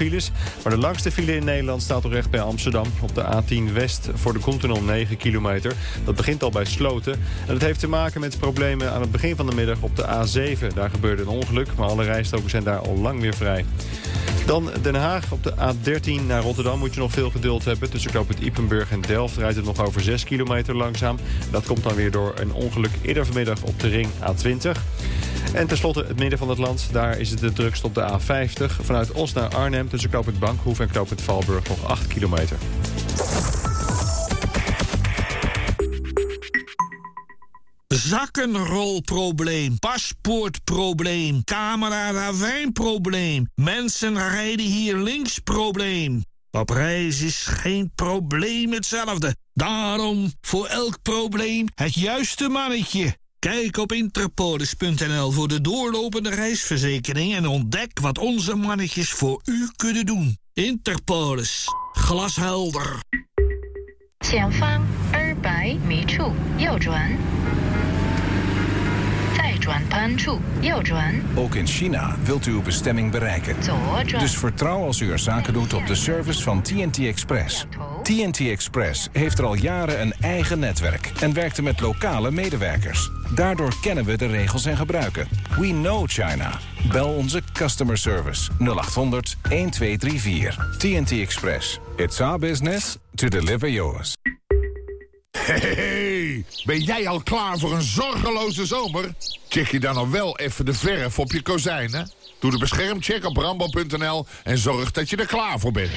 files. Maar de langste file in Nederland staat toch recht bij Amsterdam. Op de A10 West voor de Koentunnel 9 kilometer. Dat begint al bij Sloten. En dat heeft te maken met problemen aan het begin van de middag op de A7. Daar gebeurde een ongeluk, maar alle rijstroken zijn daar al lang weer vrij. Dan Den Haag op de A13 naar Rotterdam moet je nog veel geduld hebben. Tussen knoop het Ipenburg en Delft rijdt het nog over 6 kilometer langzaam. Dat komt dan weer door een ongeluk eerder vanmiddag op de ring A20. En tenslotte het midden van het land. Daar is het de drukst op de A50. Vanuit Os naar Arnhem tussen knoop het Bankhoef en knoop het Valburg nog 8 kilometer. Zakkenrolprobleem, paspoortprobleem, camera ravijnprobleem. Mensen rijden hier links probleem. Op reis is geen probleem hetzelfde. Daarom voor elk probleem het juiste mannetje. Kijk op interpolis.nl voor de doorlopende reisverzekering... en ontdek wat onze mannetjes voor u kunnen doen. Interpolis. Glashelder. 前方二百米处右转，再转盘处右转， ook in China wilt u uw bestemming bereiken. Dus vertrouw als u er zaken doet op de service van TNT Express. TNT Express heeft er al jaren een eigen netwerk en werkt er met lokale medewerkers. Daardoor kennen we de regels en gebruiken. We know China. Bel onze customer service 0800 1234. TNT Express. It's our business to deliver yours. Hey, ben jij al klaar voor een zorgeloze zomer? Check je dan nog wel even de verf op je kozijnen? Doe de beschermcheck op rambo.nl en zorg dat je er klaar voor bent.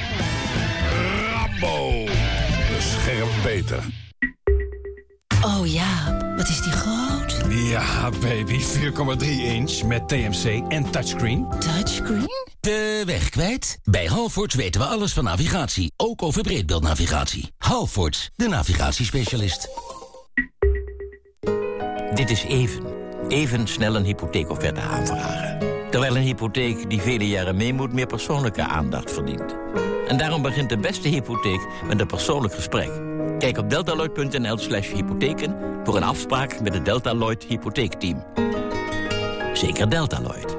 Rambo, bescherm beter. Oh ja, wat is die groot. Ja, baby, 4,3 inch met TMC en touchscreen. Touchscreen? De weg kwijt? Bij Halfords weten we alles van navigatie, ook over breedbeeldnavigatie. Halfords, de navigatiespecialist. Dit is Even. Even snel een hypotheekofferte aanvragen. Terwijl een hypotheek die vele jaren mee moet meer persoonlijke aandacht verdient. En daarom begint de beste hypotheek met een persoonlijk gesprek. Kijk op deltaloid.nl slash hypotheken voor een afspraak met het Deltaloid hypotheekteam. Zeker Deltaloid.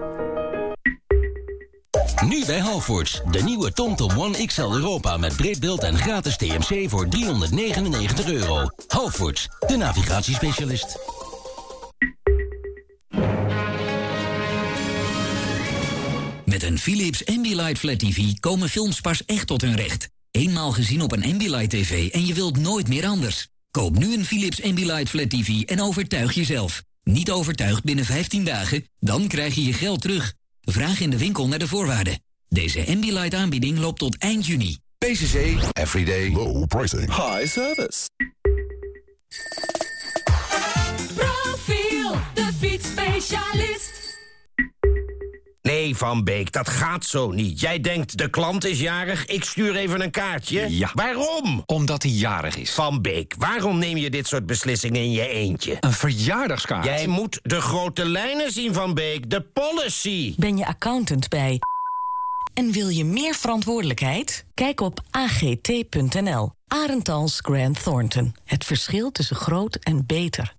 Nu bij Halfords. De nieuwe TomTom One XL Europa met breed beeld en gratis TMC voor 399 euro. Halfords, de navigatiespecialist. Met een Philips Ambilight Flat TV komen films pas echt tot hun recht. Eenmaal gezien op een Ambilight TV en je wilt nooit meer anders. Koop nu een Philips Ambilight Flat TV en overtuig jezelf. Niet overtuigd binnen 15 dagen? Dan krijg je je geld terug. Vraag in de winkel naar de voorwaarden. Deze Ambilight aanbieding loopt tot eind juni. PCC, everyday low pricing. High service. Nee, Van Beek, dat gaat zo niet. Jij denkt, de klant is jarig, ik stuur even een kaartje. Ja. Waarom? Omdat hij jarig is. Van Beek, waarom neem je dit soort beslissingen in je eentje? Een verjaardagskaart. Jij moet de grote lijnen zien, Van Beek, de policy. Ben je accountant bij en wil je meer verantwoordelijkheid? Kijk op agt.nl. Arentals Grant Thornton. Het verschil tussen groot en beter.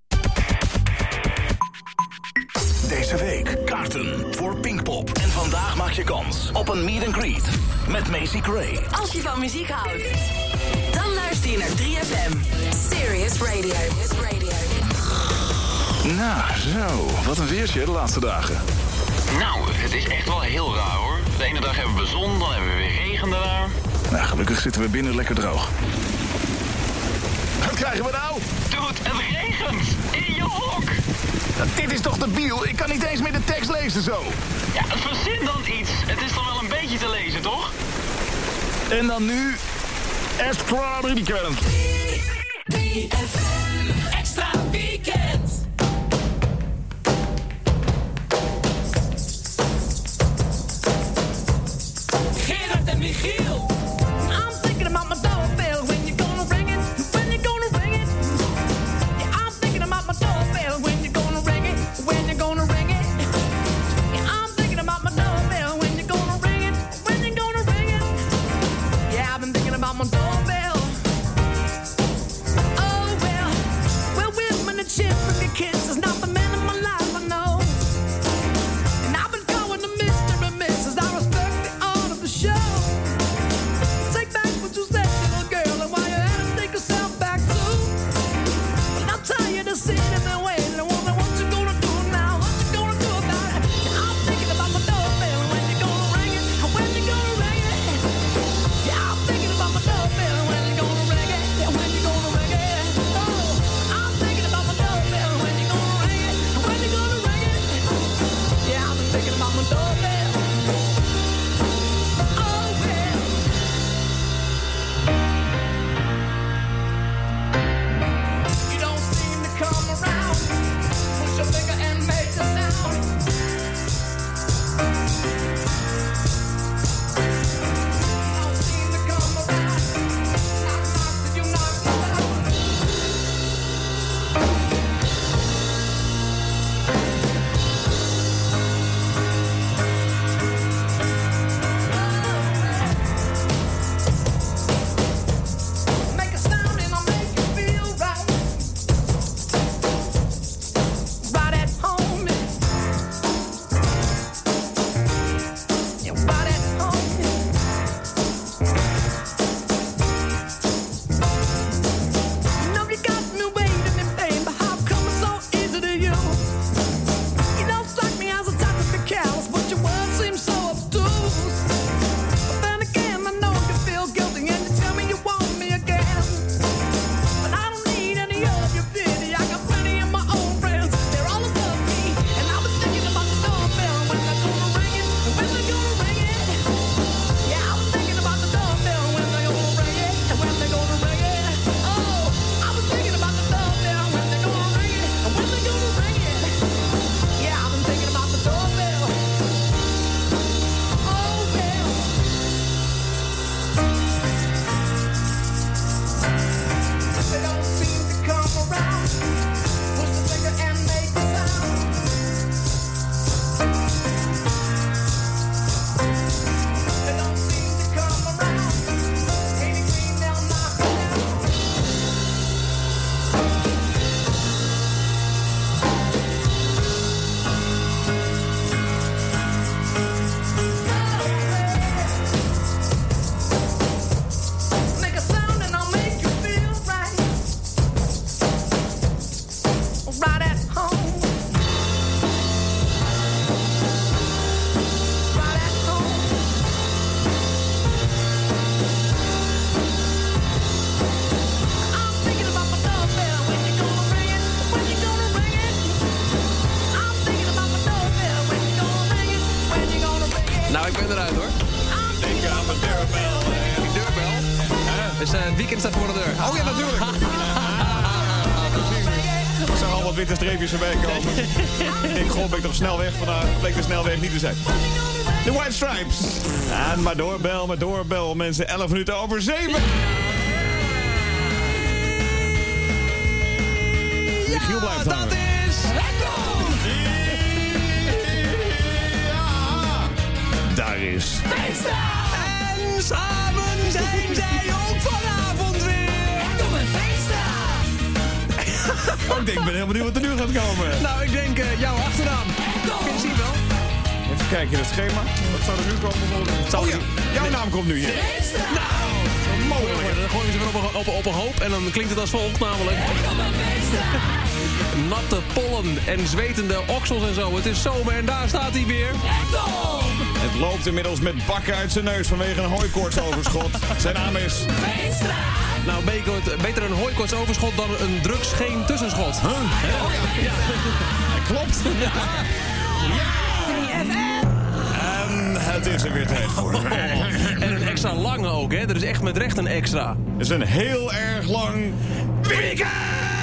Deze week kaarten voor Pinkpop. En vandaag maak je kans op een meet and greet met Macy Gray. Als je van muziek houdt, dan luister je naar 3FM. Serious Radio. Nou, zo. Wat een weertje de laatste dagen. Nou, het is echt wel heel raar hoor. De ene dag hebben we zon, dan hebben we weer regen daarna. Nou, gelukkig zitten we binnen lekker droog. Wat krijgen we nou? Dude, het regent! In je hok! Dit is toch debiel? Ik kan niet eens meer de tekst lezen zo. Ja, verzin dan iets. Het is dan wel een beetje te lezen, toch? En dan nu... Extra weekend. 3FM, extra weekend. Denk, god, ben ik toch snel weg vandaag? Bleek de snelweg niet te zijn. De White Stripes. En maar doorbel, maar doorbel. Mensen, 11 minuten over 7. Michiel blijft hangen. Dat is... Daar is. En samen zijn zij ook vanavond weer. Doe een Oh, ik denk, ik ben heel benieuwd wat er nu gaat komen. Nou, ik denk uh, jouw achternaam. Kijken in het schema. Wat zou er nu komen? Volgens... Oh ja, jouw naam komt nu hier. Nou, mogelijk. Dan gooien ze weer op een, op, op een hoop en dan klinkt het als volgt namelijk. Natte pollen en zwetende oksels en zo. Het is zomer en daar staat hij weer. Het loopt inmiddels met bakken uit zijn neus vanwege een hooikoortsoverschot. Zijn naam is... Nou, beter, beter een hooikoortsoverschot dan een drugs geen tussenschot. Huh? Ja. Klopt. En het is er weer tijd voor. En een extra lange ook, hè? Er is echt met recht een extra. Het is een heel erg lang weekend!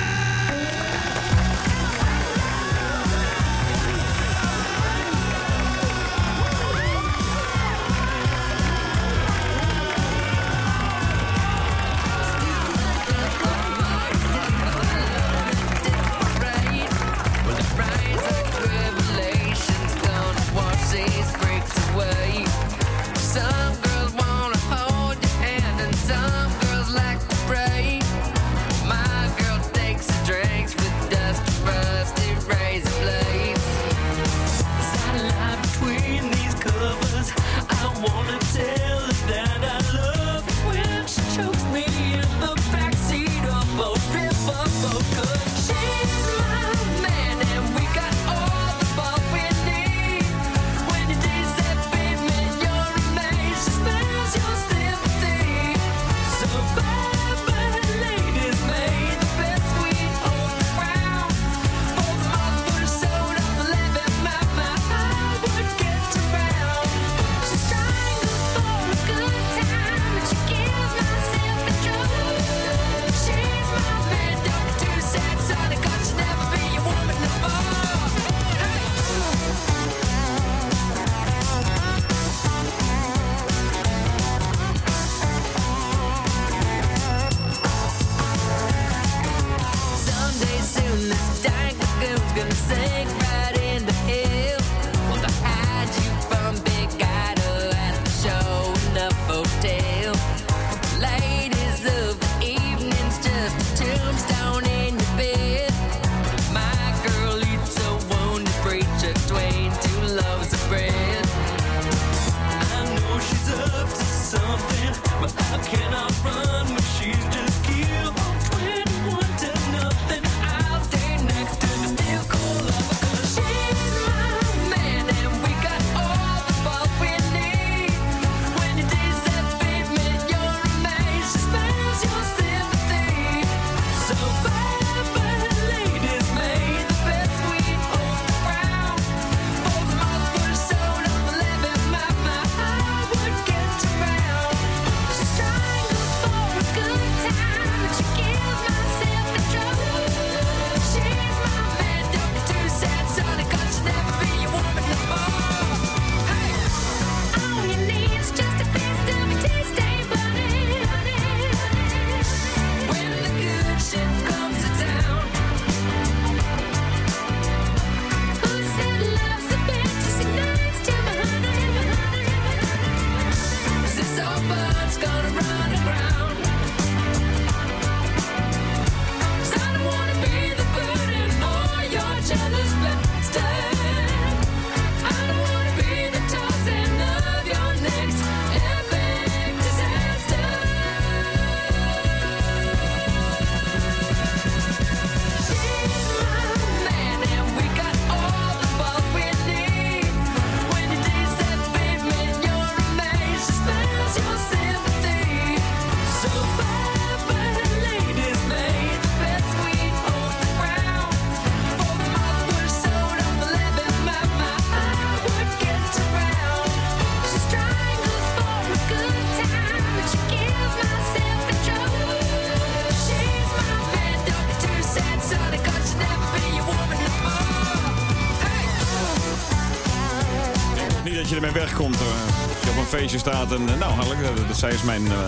Eh, nou, dat, dat- zij, is mijn, eh,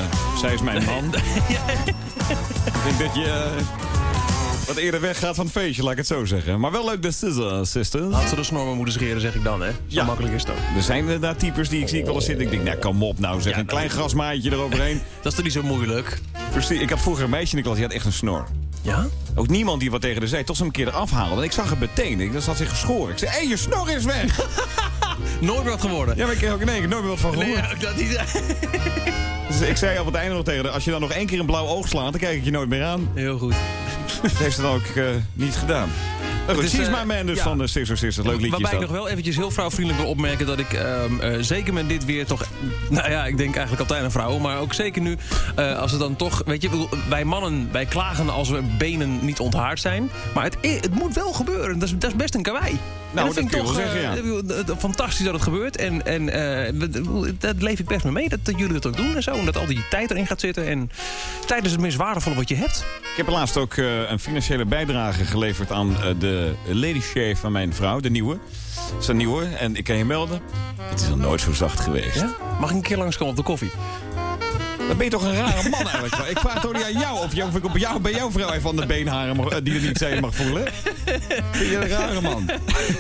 zij is mijn man. Ik denk dat je eh, wat eerder weggaat van het feestje, laat ik het zo zeggen. Maar wel leuk de Scissor Sisters. Had ze de snor maar moeten scheren, zeg ik dan, hè? Zo Ja. makkelijk is ook. Er zijn inderdaad types die ik zie ik wel eens zitten. Ik denk, nou kom op nou zeg. een klein grasmaatje eroverheen. Dat is toch niet zo moeilijk? Precies. Ik had vroeger een meisje in de klas, die had echt een snor. Ja? Ook niemand die wat tegen haar zei, tot ze hem een keer eraf haalde. En ik zag het meteen. Ik, dat had zich geschoren. Ik zei, hé, je snor is weg. Nooit wat geworden. Ja, maar ik kreeg ook in één keer nooit meer wat van gehoord. Nee, dat niet. Dus ik zei op het einde nog tegen haar, als je dan nog één keer een blauw oog slaat, dan kijk ik je nooit meer aan. Heel goed. Dat heeft ze dan ook eh, niet gedaan. Goed, Het is, eh, My Man dus ja. van de Sisters Sisters. Leuk liedje Waarbij ik nog wel eventjes heel vrouwvriendelijk wil opmerken dat ik ehm, eh, zeker met dit weer toch... Nou ja, ik denk eigenlijk altijd aan vrouwen, maar ook zeker nu eh, als het dan toch... Weet je, wij mannen, wij klagen als we benen niet onthaard zijn. Maar het, het moet wel gebeuren. Dat is, dat is best een kawaii. Nou, dat kun je wel eh, zeggen, ja. ik het- het- fantastisch dat het gebeurt. En, en eh, dat leef ik best mee mee, dat, dat jullie dat ook doen en zo. En dat al die tijd erin gaat zitten. En tijd is het meest waardevolle wat je hebt. Ik heb laatst ook eh, een financiële bijdrage geleverd aan eh, de lady shave van mijn vrouw, de nieuwe. Dat is een nieuwe en ik kan je melden, het is nog nooit zo zacht geweest. Ja? Mag ik een keer langskomen op de koffie? Dan ben je toch een rare man eigenlijk. ik vraag toch niet aan jou of, of ik op jou, bij jouw vrouw even aan de beenharen mag, eh, die er niet zijn mag voelen. Vind je een rare man?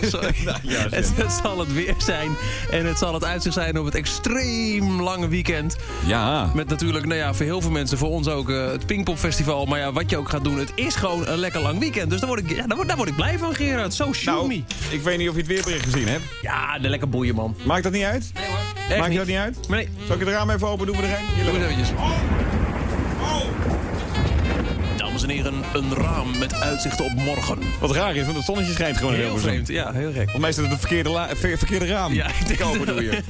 Sorry. ja, het, het zal het weer zijn. En het zal het uitzicht zijn op het extreem lange weekend. Ja. Met natuurlijk, nou ja, voor heel veel mensen, voor ons ook eh, het Pinkpop Festival. Maar ja, wat je ook gaat doen, het is gewoon een lekker lang weekend. Dus daar word ik, ja, daar word, daar word ik blij van, Gerard. Zo show Nou, ik weet niet of je het weerbericht gezien hebt. Ja, de lekker boeien, man. Maakt dat niet uit? Nee hoor. Maakt je dat niet uit? Nee. Zal ik het raam even open doen we er een? Dames en heren, een raam met uitzicht op morgen. Wat raar is, want het zonnetje schijnt gewoon Heel vreemd, ja, heel gek. Volgens mij is het het verkeerde, ver- verkeerde raam. Ja, ik denk doe je.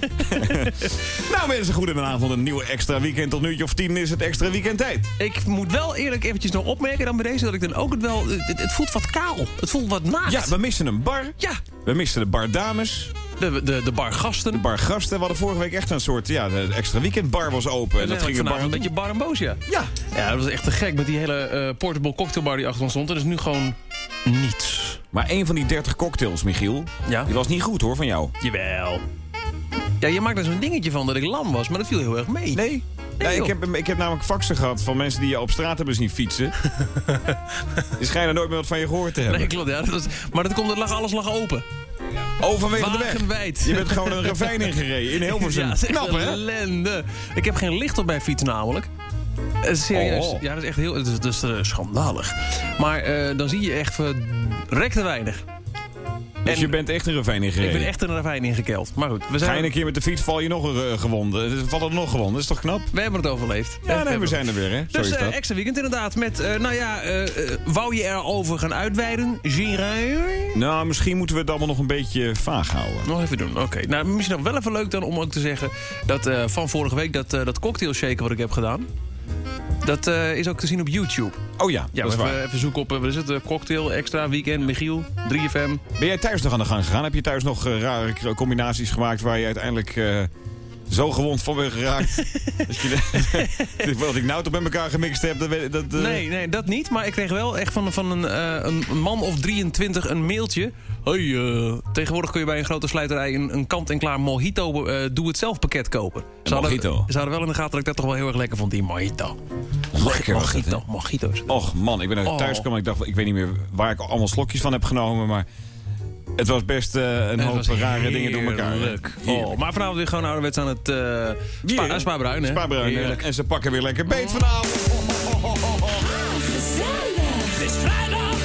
nou mensen, goedenavond. Een nieuwe extra weekend. Tot nu of tien is het extra weekend tijd. Ik moet wel eerlijk eventjes nog opmerken dan bij deze... dat ik dan ook het wel... Het, het voelt wat kaal. Het voelt wat naakt. Ja, we missen een bar. Ja. We missen de bar dames. De, de, de bargasten. De bar gasten. We hadden vorige week echt een soort... Ja, de extra weekendbar was open. En dat ging een bar een beetje bar en boos, ja. Ja. Ja, dat was echt te gek met die hele eh, portable cocktailbar die achter ons stond. En dat is nu gewoon niets. Maar een van die 30 cocktails, Michiel, Ja. die was niet goed hoor van jou. Jawel. Ja, je maakt er zo'n dingetje van dat ik lam was, maar dat viel heel erg mee. Nee? Ja, ik, heb, ik heb namelijk faxen gehad van mensen die je op straat hebben zien fietsen. die schijnen nooit meer wat van je gehoord te hebben. Nee, klopt. Ja, dat was, maar dat komt, er lag, alles lag open. Oh, vanwege de weg. Wagenwijd. Je bent gewoon een ravijn ingereden in Hilversum. Ja, Knap, hè? ellende. Ik heb geen licht op mijn fiets namelijk. Eh, Serieus. Oh. Ja, dat is echt heel... Dat is, dat is eh, schandalig. Maar eh, dan zie je echt verrekte weinig. Dus En- je bent echt een ravijn Ik ingereden. ben echt een ravijn ingekeld. Maar goed, we zijn... Ga je een keer met de fiets, val je nog een eh, gewonde. Er Vallen er nog gewonden, dat is toch knap? We hebben het overleefd. Ja, nee, we zijn er weer, hè? Zo Dus is eh, extra weekend inderdaad. Met, eh, nou ja, eh, eh, wou je erover gaan uitweiden? Giraud? Nou, misschien moeten we het allemaal nog een beetje vaag houden. Nog even doen, oké. Nou, misschien nog wel even leuk dan om ook te zeggen... dat eh, van vorige week dat, eh, dat cocktail shaken wat ik heb gedaan... dat eh, is ook te zien op YouTube. Oh ja, Ja, dat is even, waar. even zoeken op... eh, wat is het? eh, cocktail, extra weekend, Michiel, 3FM. Ben jij thuis nog aan de gang gegaan? Heb je thuis nog rare combinaties gemaakt waar je uiteindelijk zo gewond van bent geraakt? dat je de, wat ik nou toch met elkaar gemixt heb, dat, dat, eh, Nee, nee, dat niet. Maar ik kreeg wel echt van, van een, eh, een man of 23 een mailtje. Hey, eh, tegenwoordig kun je bij een grote slijterij een, een kant-en-klaar mojito eh, doe-het-zelf pakket kopen. Ze hadden, mojito? ze hadden wel in de gaten dat ik dat toch wel heel erg lekker vond, die mojito. Lekker? Mojito, mojito's. Och man, ik ben er Oh. thuis gekomen en ik dacht, ik weet niet meer waar ik allemaal slokjes van heb genomen, maar het was best eh, een Het hoop rare dingen door elkaar. Heerlijk. Oh, maar vanavond weer gewoon ouderwets aan het uh, spa, Bruin, hè? En ze pakken weer lekker beet vanavond. Het is vrijdag.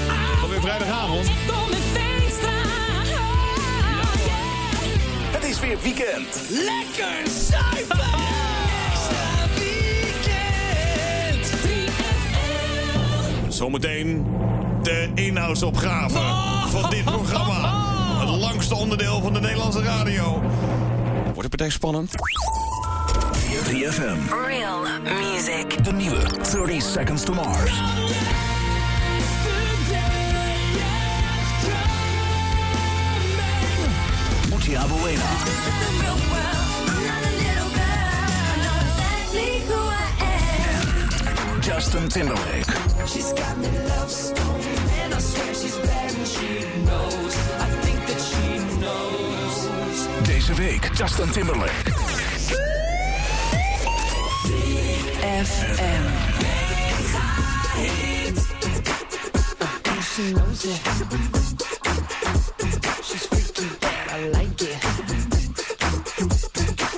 Alweer vrijdagavond. Het is weer weekend. Lekker zuipen. Extra weekend. 3FM. Zometeen de inhoudsopgave van dit programma. Het langste onderdeel van de Nederlandse radio. Wordt de partij spannend? 3FM. Real music. De nieuwe 30 Seconds to Mars. Mutia Buena. Justin Timberlake. She's got me love stone, and I swear she's bad and she knows. I think that she knows. Deze week Justin Timberlake. 3FM. She knows it. She's freaky, but I like it.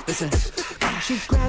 Listen.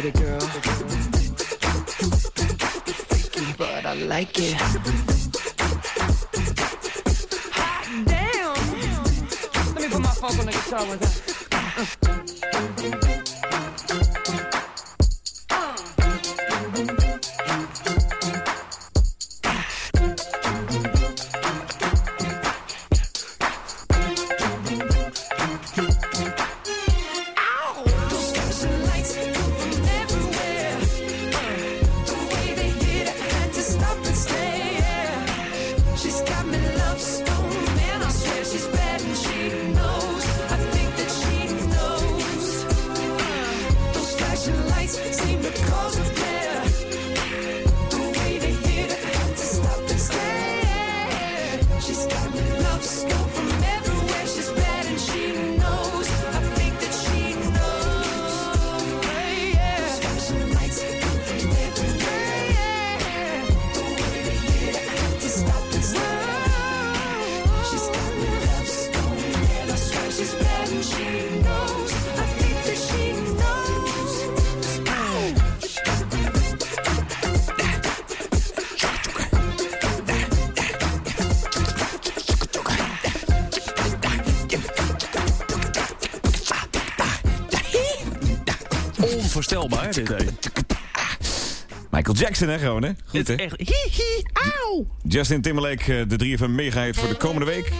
Get it, girl. Freaky, but I like it. Hot damn! Let me put my funk on the guitar one time. Dit, hè. Michael Jackson, hè, gewoon, hè? Goed, hè? Dit is echt... Hihi, auw! Justin Timberlake, eh, de 3FM mega hit voor de komende week.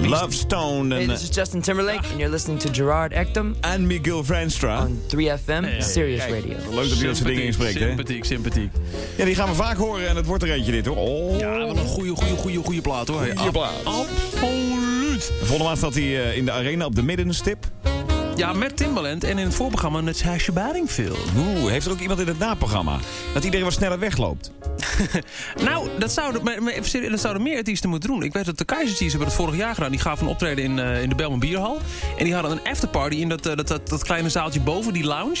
Love Stone Hey, en, this is Justin Timberlake, and you're listening to Gerard Ekdom en Miguel Vranstra. on 3FM Serious Kijk, Radio. Leuk dat hij dat soort dingen inspreekt, hè? Sympathiek, sympathiek. Ja, die gaan we vaak horen en het wordt er eentje dit, hoor. Oh. Ja, wel een goede, goede, goede, goede plaat, hoor. Goeie plaat. Absoluut. De volgende maand staat hij eh, in de arena op de middenstip. Ja, met Timbaland en in het voorprogramma Natasha Bedingfield. Oeh, heeft er ook iemand in het naprogramma? Dat iedereen wat sneller wegloopt. Nou, dat zouden, maar, maar dat zouden meer artiesten moeten doen. Ik weet dat de Kaiser Chiefs hebben het vorig jaar gedaan. Die gaven een optreden in, eh, in de Belmen Bierhal. En die hadden een afterparty in dat, eh, dat, dat, dat kleine zaaltje boven, die lounge.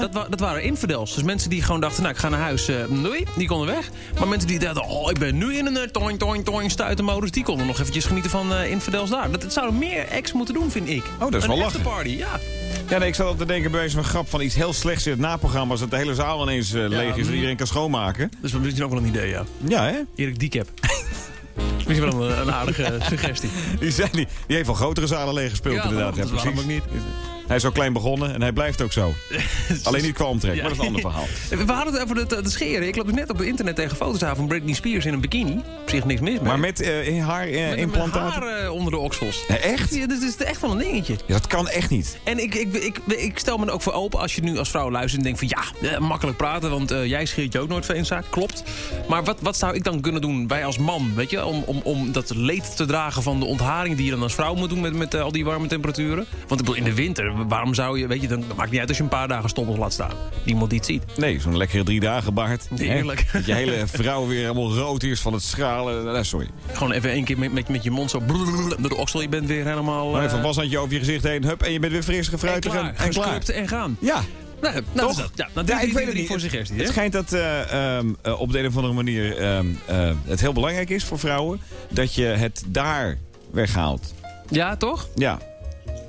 Dat, wa- dat waren infidels. Dus mensen die gewoon dachten, nou, ik ga naar huis, eh, doei, die konden weg. Maar mensen die dachten, oh, ik ben nu in een toing, toing, toing stuitenmodus... die konden nog eventjes genieten van infidels daar. Dat, dat zouden meer acts moeten doen, vind ik. Oh, dat is een wel lachen. afterparty, ja. Ja, nee, ik zat al te denken bij zo'n grap van iets heel slechts in het naprogramma... als dat de hele zaal ineens eh, leeg is en mm. iedereen kan schoonmaken. Dat is ook wel een idee, ja. Ja, hè? Erik Diekep. Misschien wel een, een aardige suggestie. Die, zijn, die, die heeft wel grotere zalen leeg gespeeld Ja, inderdaad. dat is waarom ook niet. Hij is zo klein begonnen en hij blijft ook zo. Alleen niet qua omtrek, maar dat is een ander verhaal. We hadden het over de, de scheren. Ik loop dus net op het internet tegen foto's aan van Britney Spears in een bikini. Op zich niks mis mee. Maar met eh, haar eh, Met- met implantaten? haar eh, onder de oksels. Echt? Ja, dat is echt wel een dingetje. Ja, dat kan echt niet. En ik, ik, ik, ik stel me er ook voor open als je nu als vrouw luistert en denkt van ja, eh, makkelijk praten, want eh, jij scheert je ook nooit zaak. Klopt. Maar wat, wat zou ik dan kunnen doen, wij als man, weet je, om, om, om dat leed te dragen van de ontharing die je dan als vrouw moet doen met, met eh, al die warme temperaturen? Want ik bedoel, in de winter, waarom zou je, weet je, dan dat maakt niet uit als je een paar dagen stoppels laat staan. Niemand die het ziet. Nee, zo'n lekkere drie dagen baard. Heerlijk. Hè? Dat je hele vrouw weer helemaal rood is van het stralen. Nee, sorry. Gewoon even één keer met, met, met je mond zo door de oksel, je bent weer helemaal... Maar even een washandje over je gezicht heen. Hup, en je bent weer fris, gefruitig klaar, en, en klaar. en gaan. Ja. Nou, nou, Toch? dus dat. Ja, nou, ik weet het niet. voor suggesties, hè? Het schijnt dat eh, ehm, eh, op de een of andere manier ehm, eh, het heel belangrijk is voor vrouwen dat je het daar weghaalt. Ja, toch? Ja.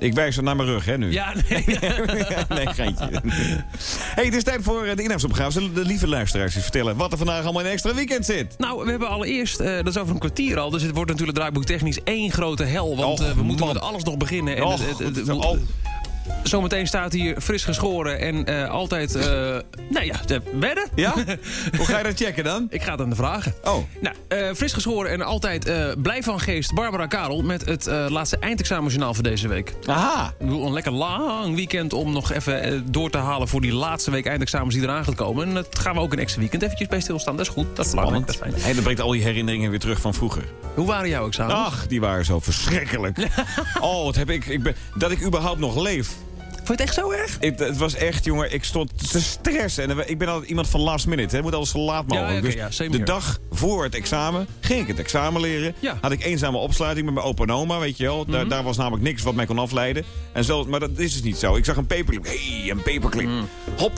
Ik wijs er naar mijn rug, hè, nu. Ja, nee. nee, geintje. hey, het is tijd voor eh, de inhoudsopgave. Zullen de lieve luisteraars eens vertellen wat er vandaag allemaal in extra weekend zit? Nou, we hebben allereerst, eh, dat is over een kwartier al, dus het wordt natuurlijk draaiboektechnisch één grote hel. Want Och, eh, we moeten man. met alles nog beginnen. En Och, het- het- het- het is het- al- Zometeen staat hier fris geschoren en eh, altijd, eh nou ja, de- wedden? Ja? Hoe ga je dat checken dan? Ik ga het aan de vragen. Oh. Nou, eh, fris geschoren en altijd blij van geest Barbara Karel... met het laatste eindexamenjournaal voor deze week. Aha. Ik bedoel, een lekker lang weekend om nog even door te halen... voor die laatste week eindexamens die eraan gaat komen. En dat gaan we ook een extra weekend eventjes bij stilstaan. Dat is goed, dat is belangrijk, dat is fijn. Hey, dat brengt al die herinneringen weer terug van vroeger. Hoe waren jouw examens? Ach, die waren zo verschrikkelijk. oh, wat heb ik, ik ben, dat ik überhaupt nog leef. Vond je het echt zo erg? Ik, het was echt, jongen, ik stond te stressen. En ik ben altijd iemand van last minute. Het moet alles zo laat Ja, mogelijk. dus ja, de dag voor het examen ging ik het examen leren. Ja. Had ik eenzame opsluiting met mijn opa en oma, weet je wel. Mhm. Daar, daar was namelijk niks wat mij kon afleiden. En zo, maar dat is dus niet zo. Ik zag een paperclip. Hé, hey, een paperclip. Hop,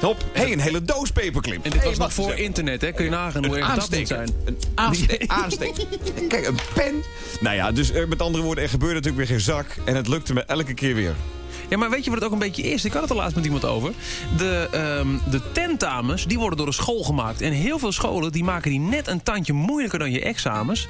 hop. Hé, hey, een hele doos paperclip. Mhm. En dit Hey, was nog voor internet, hè? Kun je nagaan hoe Een erg dat moet aansteker. zijn. Een aanste aansteker. Kijk, een pen. Nou ja, dus eh, met andere woorden, er gebeurde natuurlijk weer geen zak. En het lukte me elke keer weer. Ja, maar weet je wat het ook een beetje is? Ik had het er laatst met iemand over. De, ehm, de tentamens, die worden door de school gemaakt. En heel veel scholen, die maken die net een tandje moeilijker dan je examens.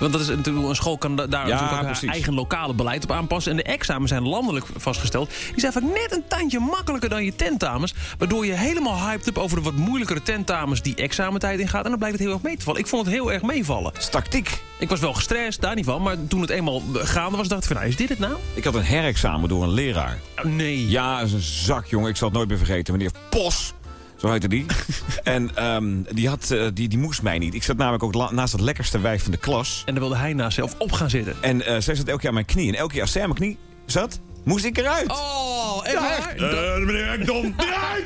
Want dat is natuurlijk, een school kan da- daar Ja, ook eigen lokale beleid op aanpassen. En de examens zijn landelijk vastgesteld. Die zijn vaak net een tandje makkelijker dan je tentamens. Waardoor je helemaal hyped hebt over de wat moeilijkere tentamens die examentijd ingaat. En dan blijkt het heel erg mee te vallen. Ik vond het heel erg meevallen. Tactiek. Ik was wel gestrest, daar niet van. Maar toen het eenmaal gaande was, dacht ik van, nou, is dit het nou? Ik had een herexamen door een leraar. Oh, nee. Ja, dat is een zak, jongen. Ik zal het nooit meer vergeten. Meneer Pos. Zo heette die. en ehm, die, had, eh, die, die moest mij niet. Ik zat namelijk ook naast het lekkerste wijf van de klas. En dan wilde hij naast zelf op gaan zitten. En eh, zij zat elke keer aan mijn knie. En elke keer als zij aan mijn knie zat, moest ik eruit. Oh, echt Ja, echt. Eh, meneer Ekdom, eruit!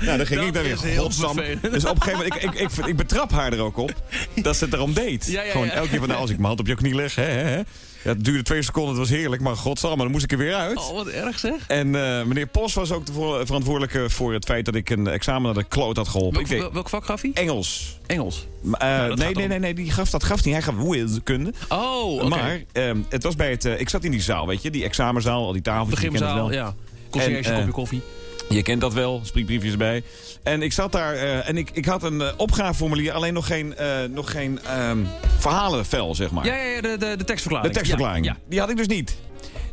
Nou, dan ging Dat ik daar weer. Godsam. Dus op een gegeven moment, ik, ik, ik, ik betrap haar er ook op dat ze het erom deed. Ja, ja, Gewoon elke keer van, nou, als ik mijn hand op jouw knie leg, hè, hè, hè. Ja, het duurde twee seconden, het was heerlijk, maar godsamme, dan moest ik er weer uit. Oh, wat erg zeg. En eh, meneer Pos was ook de voor- verantwoordelijke voor het feit dat ik een examen naar de kloot had geholpen. Welk, wel- welk vak gaf hij? Engels. Engels. Eh, Nou, nee, nee, nee, nee, die gaf dat gaf niet. Hij gaf wiskunde. Oh, oké. Maar ehm, het was bij het. eh, ik zat in die zaal, weet je, die examenzaal, al die tafeltjes. De gymzaal, wel. ja. Concierge, En, kopje koffie. Je kent dat wel, spreekbriefjes erbij. En ik zat daar eh, en ik, ik had een eh, opgaveformulier, alleen nog geen, eh, nog geen ehm, verhalenvel, zeg maar. Ja, ja, ja de, de, de De tekstverklaring. tekstverklaring. Ja, Die had ik dus niet.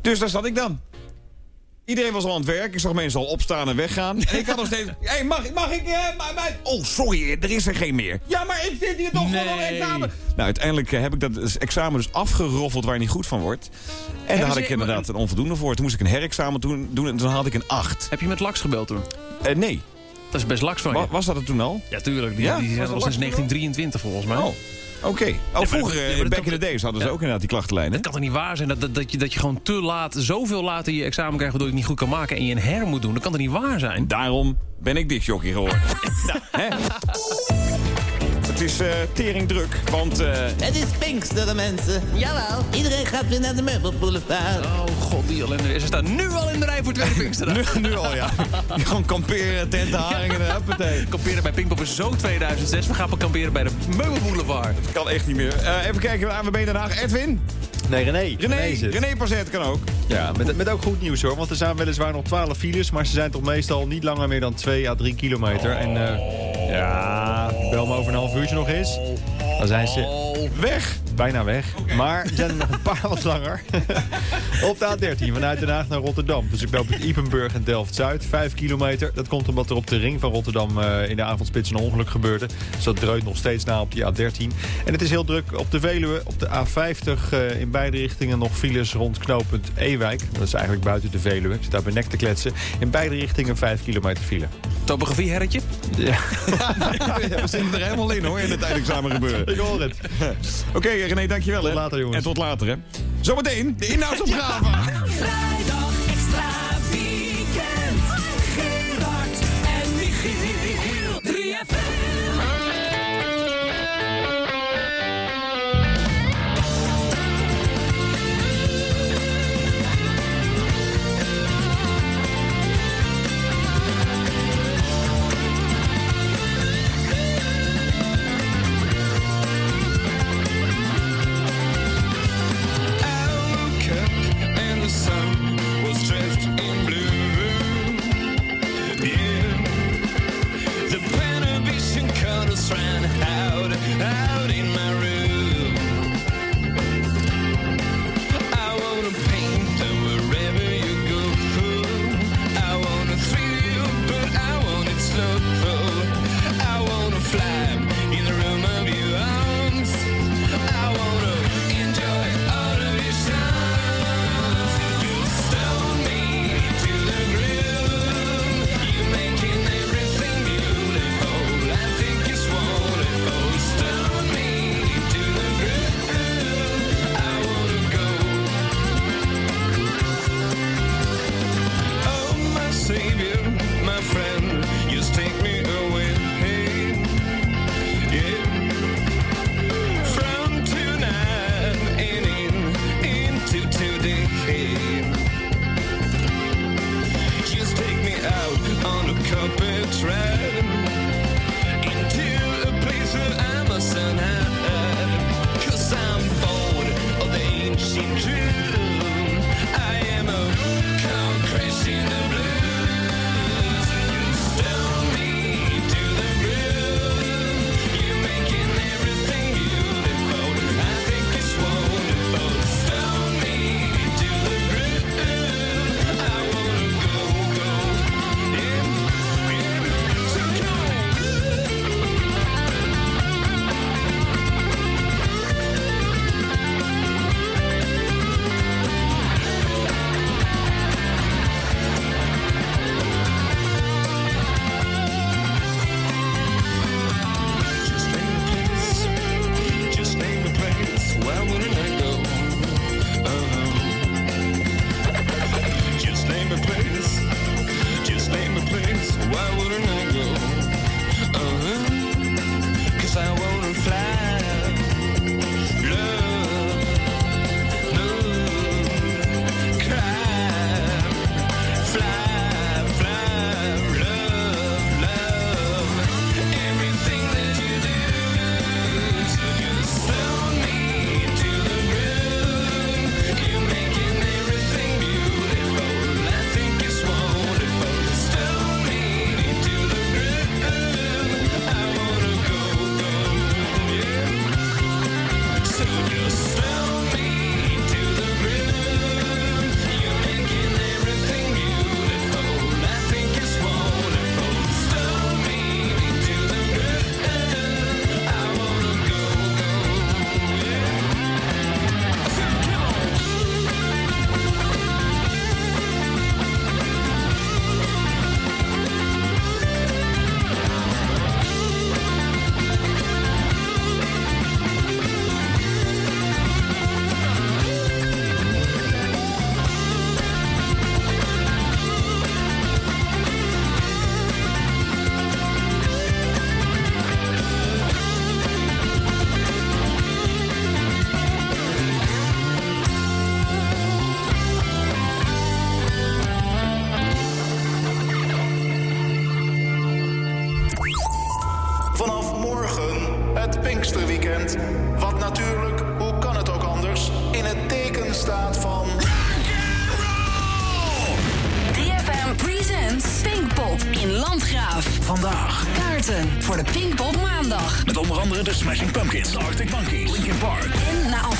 Dus daar zat ik dan. Iedereen was al aan het werk. Ik zag mensen al opstaan en weggaan. En ik had nog steeds... Hé, hey, mag, mag ik... eh, maar- maar- Oh, sorry, er is er geen meer. Ja, maar ik zit hier toch Nee. gewoon op examen. Nou, uiteindelijk eh, heb ik dat examen dus afgeroffeld waar je niet goed van wordt. En daar had ik inderdaad een onvoldoende voor. Toen moest ik een herexamen doen, doen en toen had ik een 8. Heb je met Lax gebeld toen? Eh, nee. Dat is best Lax van je. Wa- was dat het toen al? Ja, tuurlijk. Die, Ja? die zijn al sinds Lax 1923 volgens mij. Oh, oké. Oh, vroeger, ja, eh, back in the days, hadden ze Ja. ook inderdaad die klachtenlijn, hè? Het kan toch niet waar zijn dat, dat, dat, je, dat je gewoon te laat, zoveel later je examen krijgt... waardoor je het niet goed kan maken en je een her moet doen. Dat kan toch niet waar zijn? Daarom ben ik discjockey geworden. nou, hè? Het is eh tering druk, want... eh, Het is Pinksteren, mensen. Jawel. Iedereen gaat weer naar de meubelboulevard. Oh god, die ellende. Ze staan nu al in de rij voor twee Pinksteren. nu, nu al, ja. Gewoon kamperen, tenten, haringen, huppatee. Kamperen bij Pinkpop is zo 2006. We gaan wel kamperen bij de Meubelboulevard. Dat kan echt niet meer. Eh, even kijken, ANWB Den Haag. Edwin? Nee, René. René. René Pazet kan ook. Ja, met, met ook goed nieuws hoor. Want er zijn weliswaar nog 12 files. Maar ze zijn toch meestal niet langer meer dan 2 à 3 kilometer. En eh, ja, bel me over een half uurtje nog eens. Dan zijn ze weg. bijna weg. Maar zijn er nog een paar wat langer. Op de A13 vanuit Den Haag naar Rotterdam. Dus ik loop het Ipenburg en Delft-Zuid. 5 kilometer. Dat komt omdat er op de ring van Rotterdam eh, in de avondspits een ongeluk gebeurde. Dus dat dreunt nog steeds na op die A13. En het is heel druk op de Veluwe. Op de A50 eh, in beide richtingen nog files rond knooppunt Ewijk. Dat is eigenlijk buiten de Veluwe. Ik zit daar bij nek te kletsen. In beide richtingen 5 kilometer file. Topografie, herretje? Ja. we zitten er helemaal in hoor, in het eindexamen gebeuren. Ik hoor het. Oké, René, dankjewel hè. Tot later, jongens. En tot later hè. Zometeen, de inhoudsopgave.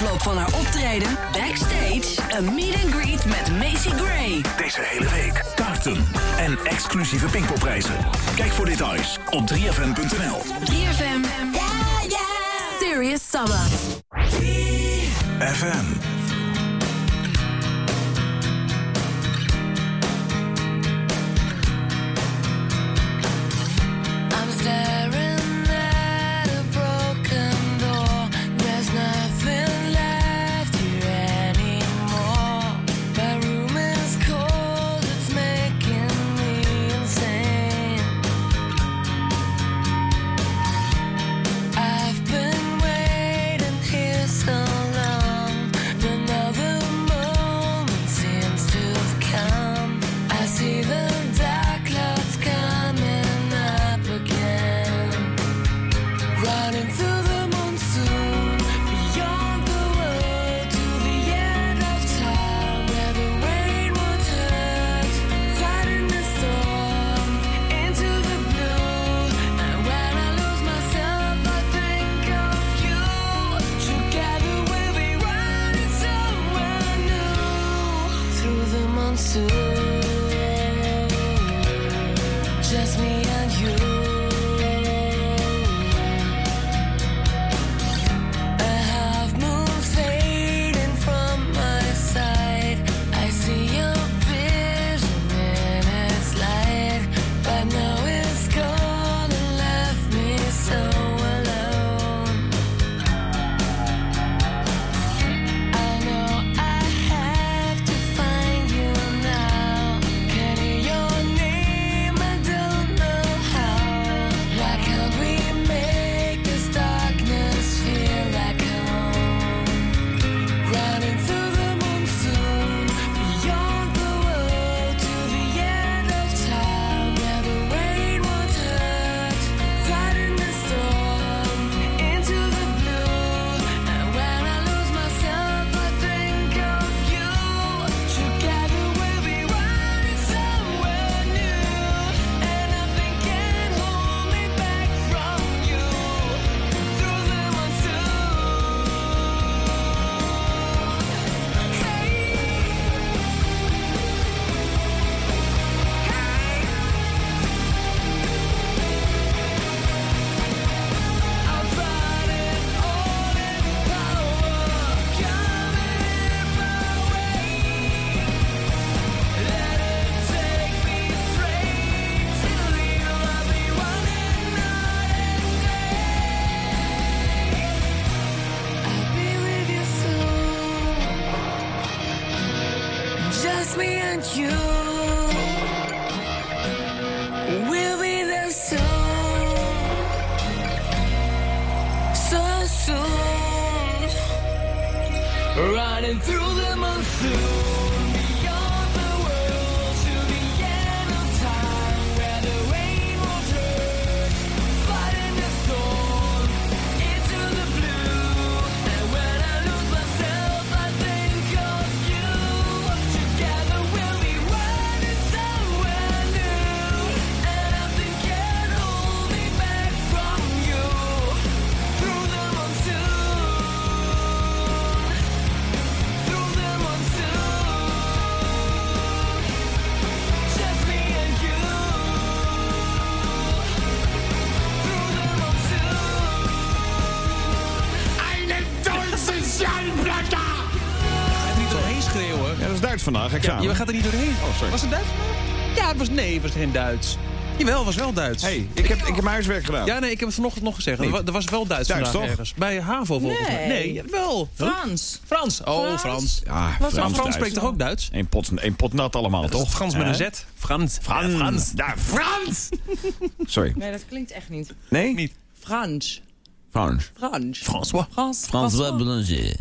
Loop van haar optreden backstage een meet and greet met Macy Gray. Deze hele week kaarten en exclusieve Pinkpoprijzen. Kijk voor details op 3fm.nl. 3fm. Yeah, yeah. Serious Summer. 3FM. Vandaag, examen. Ja, je gaat er niet doorheen. Oh, sorry. Was het Duits? Ja, het was nee, het was geen Duits. Jawel, het was wel Duits. hey, ik heb, ik heb mijn huiswerk gedaan. Ja, nee, ik heb het vanochtend nog gezegd. Er Er was wel Duits, Duits, vandaag toch? ergens. Bij HAVO volgens mij. Nee. Nee, wel. Frans. Frans. Oh, Frans. Frans. Ja, Wat Frans, Duits. spreekt toch ook Duits? Eén pot, één pot nat allemaal, toch? Frans met een Z. Frans. Frans. Ja, Frans. Ja, Frans! Sorry. Nee, dat klinkt echt niet. Nee? Niet. Frans. Frans. Frans. François. Frans. François Boulanger.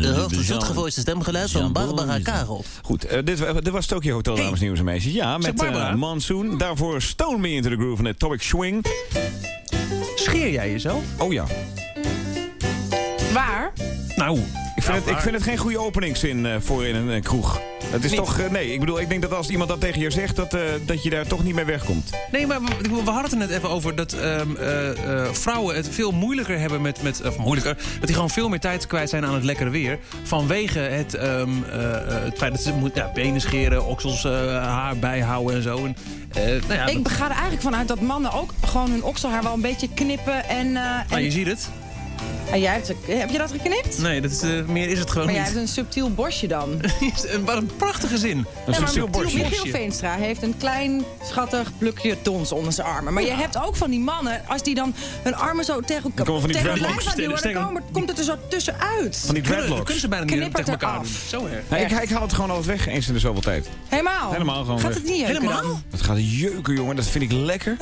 De hoogte zoetgevoiste stemgeluid van Barbara Karel. Goed, eh, dit, dit was Tokyo Hotel, dames en heren en meisjes. Ja, met Barbara. eh, Monsoon. Daarvoor Stone Me Into The Groove van de Atomic Swing. Scheer jij jezelf? Oh ja. Waar? Nou, Ik vind, het, ik vind het geen goede openingszin eh, voor in een kroeg. Dat is Niet. toch... eh, nee, ik bedoel, ik denk dat als iemand dat tegen je zegt... dat, eh, dat je daar toch niet mee wegkomt. Nee, maar we, we hadden het er net even over dat ehm, eh, eh, vrouwen het veel moeilijker hebben met, met... Of moeilijker, dat die gewoon veel meer tijd kwijt zijn aan het lekkere weer. Vanwege het, ehm, eh, eh, het feit dat ze moeten ja, benen scheren, oksels, eh, haar bijhouden en zo. En, eh, nou ja, Ik ga er eigenlijk vanuit dat mannen ook gewoon hun okselhaar wel een beetje knippen en... en je ziet het. En jij hebt, heb je dat geknipt? Nee, dat is, eh, meer is het gewoon Maar jij hebt een subtiel borstje dan. Wat een prachtige zin. Een Nee, subtiel borstje. Michiel Veenstra heeft een klein, schattig plukje dons onder zijn armen. Maar je hebt ook van die mannen, als die dan hun armen zo tegen elkaar komen van die tegen dreadlocks. lijf gaan duwen, dan komen- komt het er zo tussenuit. Van die dreadlocks. Kunnen ze bijna niet Knippert tegen elkaar doen. Zo erg. Nee, ik, ik haal het gewoon altijd weg, eens in de zoveel tijd. Helemaal? Helemaal gewoon Gaat weg. het niet jeuken Helemaal? dan? Het gaat jeuken, jongen. Dat vind ik lekker.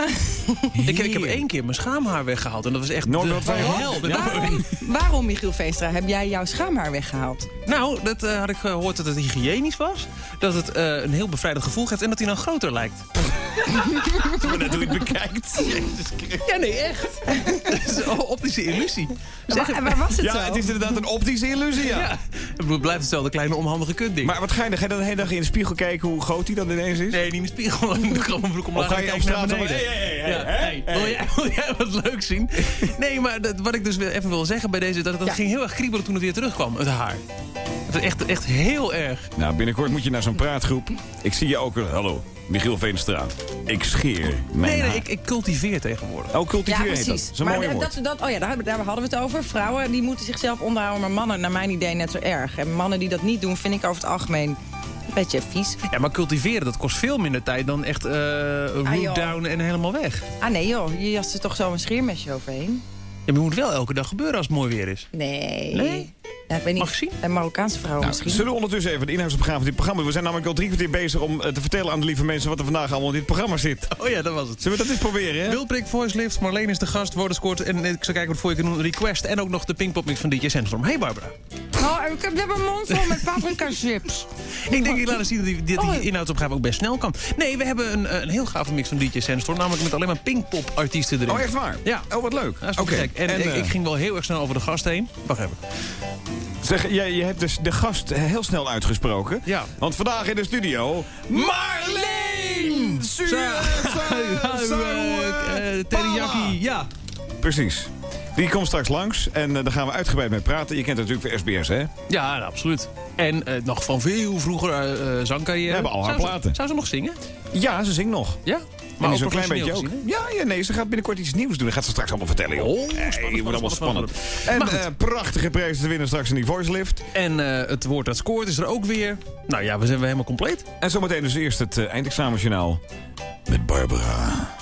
Ik, ik heb één keer mijn schaamhaar weggehaald en dat was echt Nooit de hel. Waarom, Michiel Veenstra, heb jij jouw schaamhaar weggehaald? Nou, dat eh, had ik gehoord dat het hygiënisch was. Dat het eh, een heel bevrijdend gevoel geeft en dat hij dan groter lijkt. Maar net hoe je het bekijkt. Ja, nee, echt. Dat is een optische illusie. Zeg Waar, waar was het Ja, zo? het is inderdaad een optische illusie, ja. Ja, het blijft hetzelfde kleine onhandige kutding. Maar wat ga je dan? Ga je dan de hele dag in de spiegel kijken hoe groot hij dan ineens is? Nee, niet in de spiegel. Dan doe ik gewoon mijn broek omlaag Of ga en je op naar straat van, beneden. hey, hey, hey, Ja, hey, hey, Wil, jij, wil jij wat leuk zien? Nee, maar dat, wat ik dus even wil zeggen bij deze... dat, dat Ja. ging heel erg kriebelen toen het weer terugkwam, het haar. Het is echt, echt heel erg. Nou, binnenkort moet je naar zo'n praatgroep. Ik zie je ook weer. Hallo, Michiel Veenstra. Ik scheer mijn Nee, nee, haar. ik, ik cultiveer tegenwoordig. Oh, cultiveer Ja, precies. Dat is een maar dat, woord. dat, dat- oh ja, daar, daar hadden we het over. Vrouwen die moeten zichzelf onderhouden, maar mannen, naar mijn idee, net zo erg. En mannen die dat niet doen, vind ik over het algemeen een beetje vies. Ja, maar cultiveren, dat kost veel minder tijd dan echt eh root Ah, down en helemaal weg. Ah nee joh, je jast er toch zo een scheermesje overheen? Ja, maar het moet wel elke dag gebeuren als het mooi weer is. Nee. Nee? Ja, ik weet niet. Mag ik zien? Een Marokkaanse vrouw Nou, misschien. zullen we ondertussen even de inhoudsopgave van dit programma... We zijn namelijk al drie kwartier bezig om eh, te vertellen aan de lieve mensen... wat er vandaag allemaal in dit programma zit. Oh ja, dat was het. Zullen we dat eens proberen, hè? Wilprik, voice lift, Marleen is de gast, woorden scoort... en ik zal kijken wat voor je kan doen, request... en ook nog de Pinkpop-mix van DJ Sandstorm. Hey Barbara. Oh, ik heb, een mond vol met paprika chips. Ik denk, ik laat eens zien dat die, dat die Oh. inhoudsopgave ook best snel kan. Nee, we hebben een, eh, een heel gave mix van DJ Sandstorm... namelijk met alleen maar Pinkpop-artiesten erin. Oh, echt waar? Ja. Oh, wat leuk. Dat is Oké. En, ik, eh, ik ging wel heel erg snel over de gast heen. Wacht even. Zeg, jij, je hebt dus de gast heel snel uitgesproken. Ja. Want vandaag in de studio... Marleen! Eh, Teriyaki, ja. Precies. Die komt straks langs en eh, daar gaan we uitgebreid mee praten. Je kent natuurlijk van SBS, hè? Ja, nou, absoluut. En eh, nog van veel vroeger eh, eh, zangcarrière. We hebben al haar Zou ze- platen. Zou ze nog zingen? Ja, ze zingt nog. Ja? Maar ook niet zo'n klein beetje ook. Ja, ja, nee, ze gaat binnenkort iets nieuws doen. Dat gaat ze straks allemaal vertellen, joh. Oh, Nee, spannend, het wordt allemaal spannend. En eh, prachtige prijzen te winnen straks in die voice lift. En eh, het woord dat scoort is er ook weer. Nou ja, we zijn weer helemaal compleet. En zometeen dus eerst het eh, eindexamenjournaal met Barbara.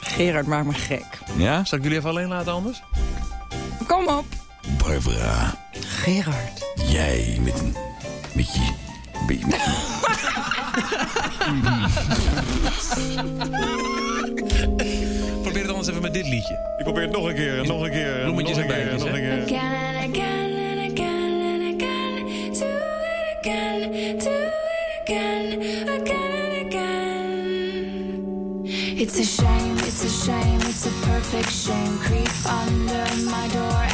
Gerard maakt me gek. Ja? Zal ik jullie even alleen laten anders? Kom op. Barbara, Gerard. jij met een... Met je... Met je Probeer het anders even met dit liedje. ik probeer het nog een keer, nog een keer, Bloemetjes nog een en keer, nog een keer. Again and again and again and again. Do it again, do it again, again and again. It's a shame, it's a shame, it's a perfect shame. Creep under my door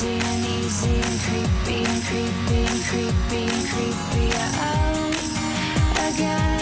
easy and easy and creepy and creepy and creepy and creepy. Oh, again, again,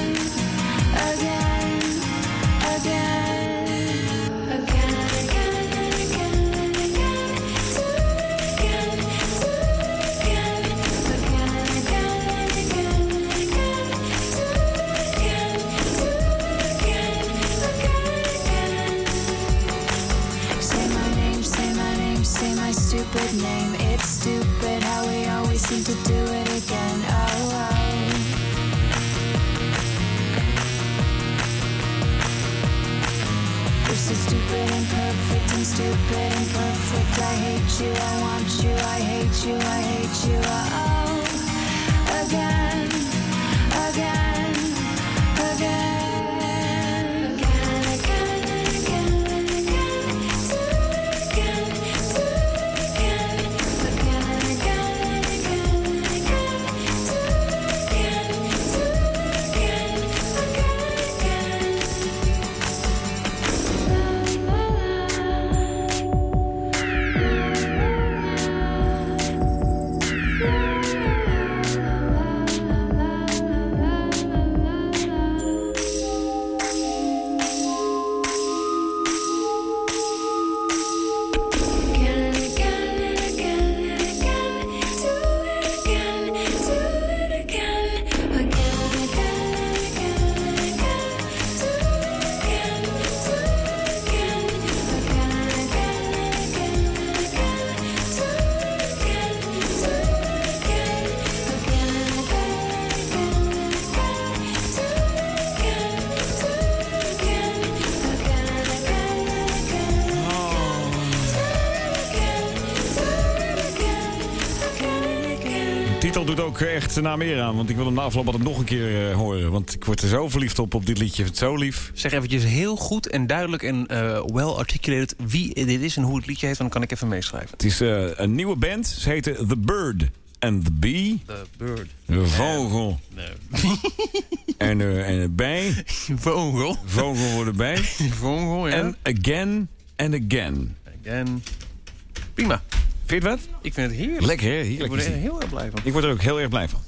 het ook echt naar meer aan. Want ik wil hem na afloop altijd nog een keer eh, horen. Want ik word er zo verliefd op, op dit liedje. Het zo lief. Zeg eventjes heel goed en duidelijk en eh, well articulated wie dit is en hoe het liedje heet. Want dan kan ik even meeschrijven. Het is eh, een nieuwe band. Ze heten The Bird and the Bee. The Bird. De vogel. En, eh, en de bij. Vogel. Vogel voor de bij. Vogel, ja. En again and again. Again. Prima. Vind je het wat? Ik vind het heerlijk. Lekker, hè? Heerlijk Ik word er heel erg blij van. Ik word er ook heel erg blij van.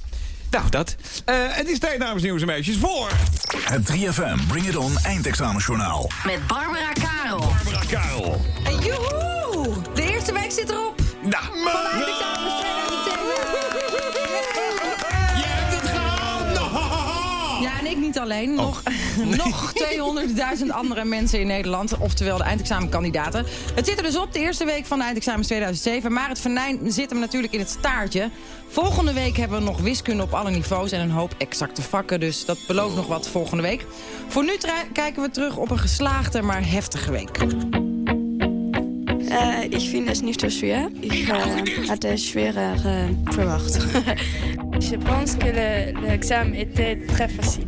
Nou, dat. Eh, het is tijd, dames en jongens en meisjes, voor... Het 3FM Bring It On eindexamenjournaal. Met Barbara Karel. Barbara Karel. En joehoe! De eerste week zit erop. Nou, niet alleen. Nog, nog 200.000 andere mensen in Nederland. Oftewel de eindexamenkandidaten. Het zit er dus op, de eerste week van de eindexamens 2007. Maar het venijn zit hem natuurlijk in het staartje. Volgende week hebben we nog wiskunde op alle niveaus... en een hoop exacte vakken, dus dat belooft nog wat volgende week. Voor nu kijken we terug op een geslaagde, maar heftige week. Äh, ich finde es nicht so schwer. Ich äh, hatte schwerer äh, verwacht. Je pense que l'examen était très facile.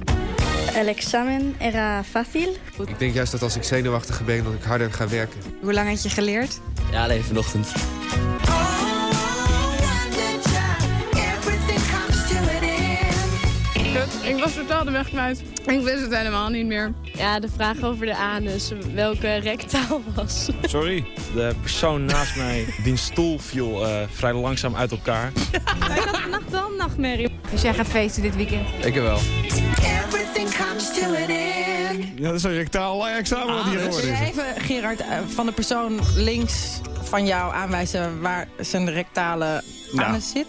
L'examen era fácil. Ik denk juist dat als ik zenuwachtiger ben, dat ik harder ga werken. Hoe lang had je geleerd? Ja, alleen vanochtend. Ik was totaal de weg kwijt. Ik wist het helemaal niet meer. Ja, de vraag over de anus, welke rectaal was. Sorry? De persoon naast mij, die stoel viel eh, vrij langzaam uit elkaar. Nacht dan, nachtmerrie. Dus jij gaat feesten dit weekend? Ik wel. Ja, dat is een rectaal examen wat hier je is. even, Gerard, eh, van de persoon links van jou aanwijzen... waar zijn rectale Nou. anus zit?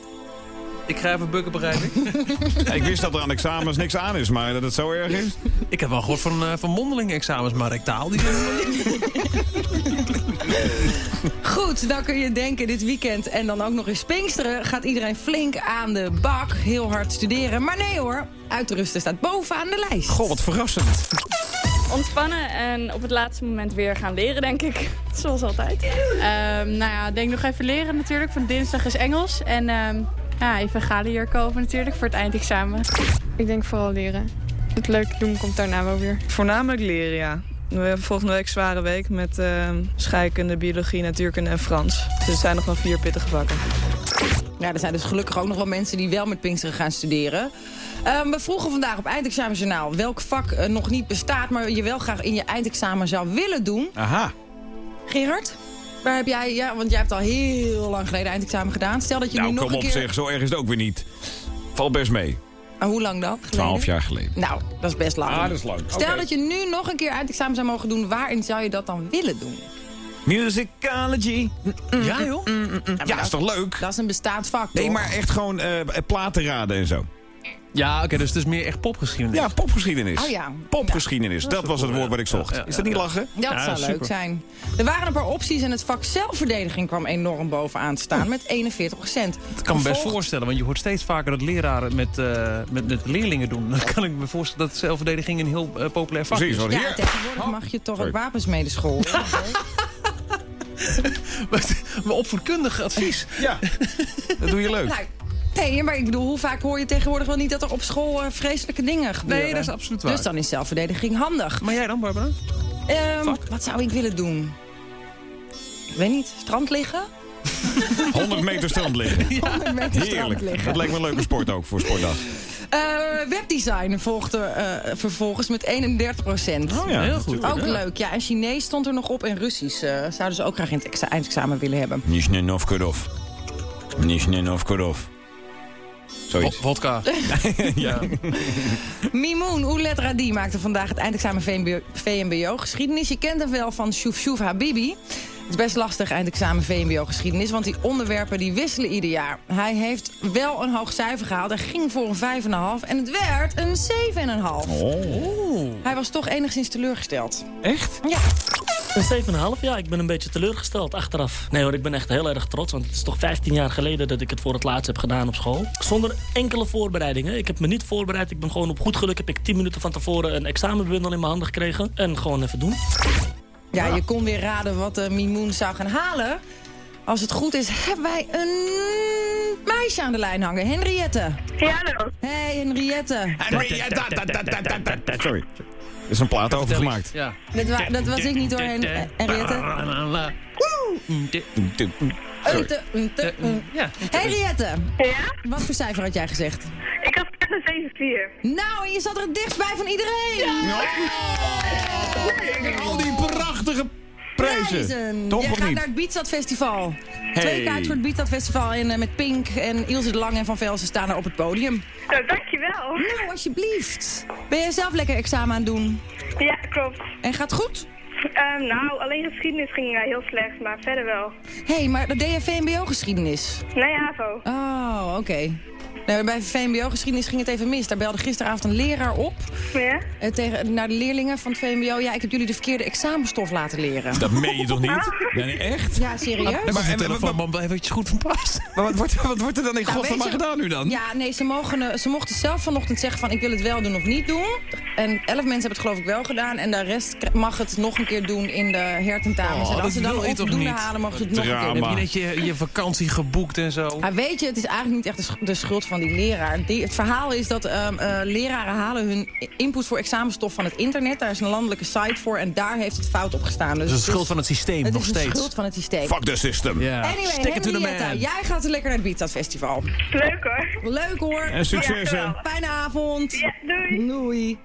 Ik ga even bukken, begrijp ik. Ja, ik wist dat er aan examens niks aan is, maar dat het zo erg is. Ik heb wel gehoord van, eh van mondelinge examens, maar rectaal die zijn helemaal niet. Goed, dan kun je denken dit weekend en dan ook nog eens Pinksteren... gaat iedereen flink aan de bak, heel hard studeren. Maar nee hoor, uitrusten staat bovenaan de lijst. Goh, wat verrassend. Ontspannen en op het laatste moment weer gaan leren, denk ik. Zoals altijd. nou ja, denk nog even leren natuurlijk. Van dinsdag is Engels. En ehm, ja, even galeer kopen natuurlijk voor het eindexamen. Ik denk vooral leren. Het leuke doen komt daarna wel weer. Voornamelijk leren, ja. We hebben volgende week zware week met eh, scheikunde, biologie, natuurkunde en Frans. Dus er zijn nog wel vier pittige vakken. Ja, er zijn dus gelukkig ook nog wel mensen die wel met Pinksteren gaan studeren. Ehm, we vroegen vandaag op Eindexamenjournaal welk vak eh, nog niet bestaat... maar je wel graag in je eindexamen zou willen doen. Aha. Gerard, waar heb jij... Ja, want jij hebt al heel lang geleden eindexamen gedaan. Stel dat je Nou, nu nog kom een op keer... zeg, zo erg is het ook weer niet. Valt best mee. Ah, hoe lang dan? Twaalf jaar geleden. Nou, dat is best lang. Ah, dat is lang. Stel dat je nu nog een keer eindexamen zou mogen doen... waarin zou je dat dan willen doen? Musicology. Ja, joh. Ja, is toch leuk? Dat is een bestaand vak, Nee, toch? maar echt gewoon eh platen raden en zo. Ja, oké, dus het is meer echt popgeschiedenis. Ja, popgeschiedenis. Oh ja. Popgeschiedenis, dat was het woord wat ik zocht. Is dat niet lachen? Dat zou leuk zijn. Er waren een paar opties en het vak zelfverdediging kwam enorm bovenaan te staan met 41 procent. Dat kan me best voorstellen, want je hoort steeds vaker dat leraren met, eh, met, met leerlingen doen. Dan kan ik me voorstellen dat zelfverdediging een heel eh, populair vak Precies, is. Ja, hier. tegenwoordig mag je toch ook wapens mee de school. Maar opvoedkundig advies. Ja, dat doe je leuk. Nou, nee, maar ik bedoel, hoe vaak hoor je tegenwoordig wel niet dat er op school eh, vreselijke dingen gebeuren? Nee, dat is absoluut waar. Dus dan is zelfverdediging handig. Maar jij dan, Barbara? Ehm, wat zou ik willen doen? Ik weet niet, strand liggen? 100 meter strand liggen. 100 meter strand Heerlijk. liggen. Dat lijkt me een leuke sport ook voor sportdag. Eh, webdesign volgde eh, vervolgens met 31 procent. Oh ja, Heel goed. Ook leuk. Ja, en Chinees stond er nog op en Russisch eh, zouden ze ook graag in het exa- eindexamen willen hebben. Nizhny Novgorod. Zoiets. Vodka. ja. Mimoun Oulet Radi maakte vandaag het eindexamen VMBO, VMBO geschiedenis. Je kent hem wel van Shouf Shouf Habibi. Het is best lastig eindexamen VMBO geschiedenis, want die onderwerpen die wisselen ieder jaar. Hij heeft wel een hoog cijfer gehaald. Hij ging voor een 5,5 en het werd een 7,5. Oh. Hij was toch enigszins teleurgesteld. Echt? Ja. Een 7,5, ja. Ik ben een beetje teleurgesteld achteraf. Nee hoor, ik ben echt heel erg trots. Want het is toch 15 jaar geleden dat ik het voor het laatst heb gedaan op school. Zonder enkele voorbereidingen. Ik heb me niet voorbereid. Ik ben gewoon op goed geluk heb ik 10 minuten van tevoren een examenbundel in mijn handen gekregen. En gewoon even doen. Ja, je kon weer raden wat de Mimoen zou gaan halen. Als het goed is, hebben wij een meisje aan de lijn hangen. Henriette. Ja, hallo. Hey, Henriette. Sorry. Er is een plaat over gemaakt. Ja. Dat, wa- dat was ik niet hoor, Hen- eh, Henriette. Ja. Henriette. Ja? Wat voor cijfer had jij gezegd? Ik had net een 7-4. Nou, en je zat er het dichtst bij van iedereen. Al die prachtige prijzen. Prijzen. Toch Jij of gaat niet? naar het Beatstad Festival. Hey. Twee kaarten voor het Beatstad Festival en, eh, met Pink en Ilse de Lang en Van Velsen staan er op het podium. Nou, dankjewel. Nou, alsjeblieft. Ben jij zelf lekker examen aan het doen? Ja, klopt. En gaat het goed? Ehm, nou, alleen geschiedenis ging eh, heel slecht, maar verder wel. Hé, hey, maar dat deed je VMBO-geschiedenis? Nee, AVO. Oh, oké. Nou, bij VMBO-geschiedenis ging het even mis. Daar belde gisteravond een leraar op Ja? eh, tegen, naar de leerlingen van het VMBO. Ja, ik heb jullie de verkeerde examenstof laten leren. Dat meen je toch niet? Ja, nee, echt? Ja, serieus? Maar, maar, en, telefoonman bij eventjes goed van pas. Maar wat wordt, wat wordt er dan in Nou, godsnaam gedaan nu dan? Ja, nee, ze, mogen, eh, ze mochten zelf vanochtend zeggen van ik wil het wel doen of niet doen. En elf mensen hebben het geloof ik wel gedaan. En de rest mag het nog een keer doen in de hertentamens. Oh, en dat als ze dan wil je toch onvoldoende niet? halen, mogen ze het nog een keer Heb doen. je net je, je vakantie geboekt en zo? Maar weet je, het is eigenlijk niet echt de schuld van die leraar. Die, het verhaal is dat ehm, eh, leraren halen hun input voor examenstof van het internet. Daar is een landelijke site voor en daar heeft het fout op gestaan. Dus Dat is de schuld van het systeem, het nog is de steeds. schuld van het systeem. Fuck the system. Ja. Anyway, Stick it to the Henrietta, man. jij gaat lekker naar het Beatstad Festival. Leuk hoor. Leuk hoor. En succes, hè? Fijne avond. Ja, doei. Doei.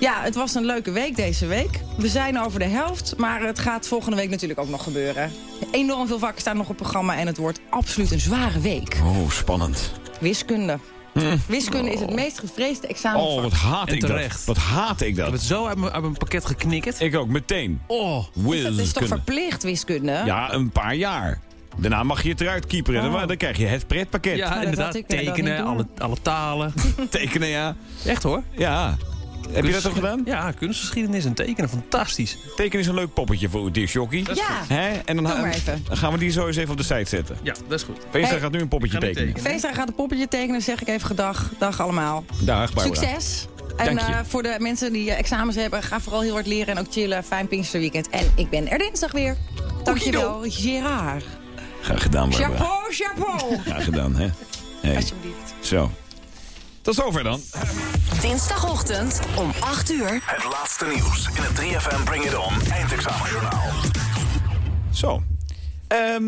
Ja, het was een leuke week deze week. We zijn over de helft, maar het gaat volgende week natuurlijk ook nog gebeuren. Enorm veel vakken staan nog op programma en het wordt absoluut een zware week. Oh, spannend. Wiskunde. Wiskunde is het meest gevreesde examenvak. Oh, wat haat En ik dat. terecht. Wat haat ik Ik heb dat. het zo uit mijn, uit mijn pakket geknikkerd. Ik ook, meteen. Oh, dat is toch Wiskunde. verplicht wiskunde? Ja, een paar jaar. Daarna mag je het eruit kieperen. Oh. Dan, dan krijg je het pretpakket. ja, dat inderdaad. inderdaad Tekenen, alle, alle talen. Tekenen, ja. Echt hoor. Ja. Heb je dat toch gedaan? Ja, kunstgeschiedenis en tekenen. Fantastisch. Tekenen is een leuk poppetje voor die Jockie. Ja. Hè? En dan, Doe maar even. dan gaan we die zo eens even op de site zetten. Ja, dat is goed. Feestra Hey. gaat nu een poppetje tekenen. tekenen. Feestra gaat een poppetje tekenen, zeg ik even gedag. Dag allemaal. Dag, Barbara. Succes. En Dank je. eh, voor de mensen die eh, examens hebben, ga vooral heel hard leren en ook chillen. Fijn Pinksterweekend. En ik ben er dinsdag weer. Dankjewel, Gerard. Graag gedaan, Barbara. Chapeau, chapeau. Graag gedaan, hè? Hey. Alsjeblieft. Zo. Tot zover dan. Dinsdagochtend om 8 uur. Het laatste nieuws in het 3FM Bring It On eindexamenjournaal. Zo. Ehm,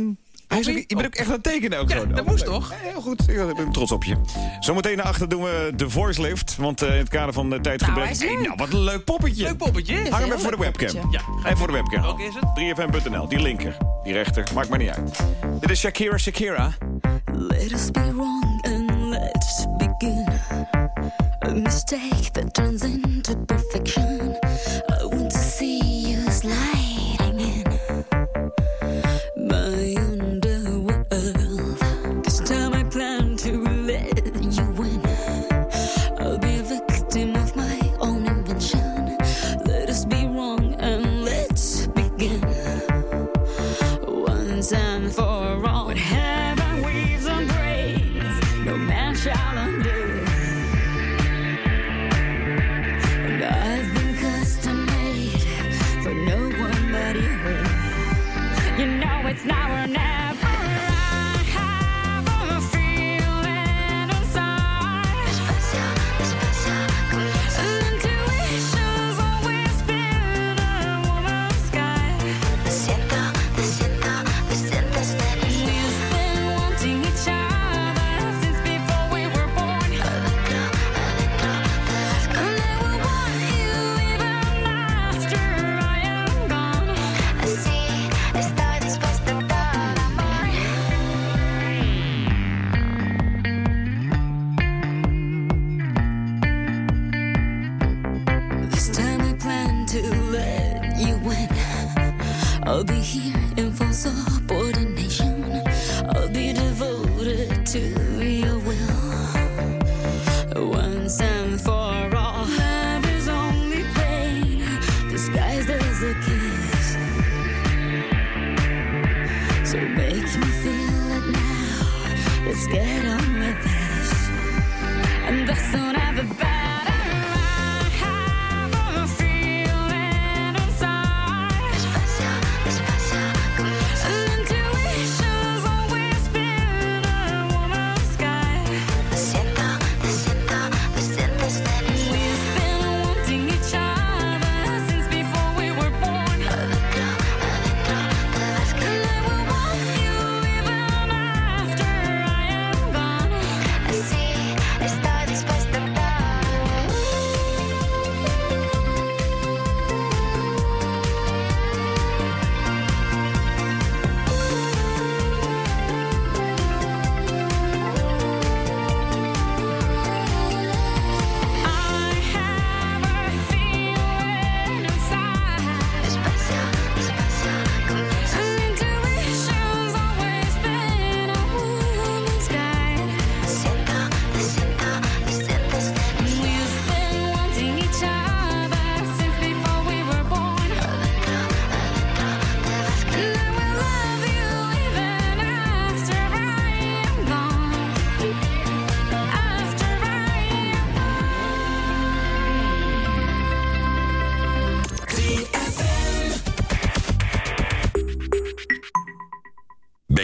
hij is ook, je bent ook echt aan het tekenen ook Ja, gewoon. dat moest toch? Ja, Heel goed, ik ben trots op je. Zometeen naar achter doen we de voice lift. Want eh, in het kader van de tijdgebrek... Nou, Hey, nou, wat een leuk poppetje. Leuk poppetje. Hang hem even voor de webcam. poppetje. Ja, even voor de webcam. Welke is het? 3fm.nl, die linker. Die rechter, maakt maar niet uit. Dit is Shakira Shakira. Let us be wrong let's begin. A mistake that turns into perfection.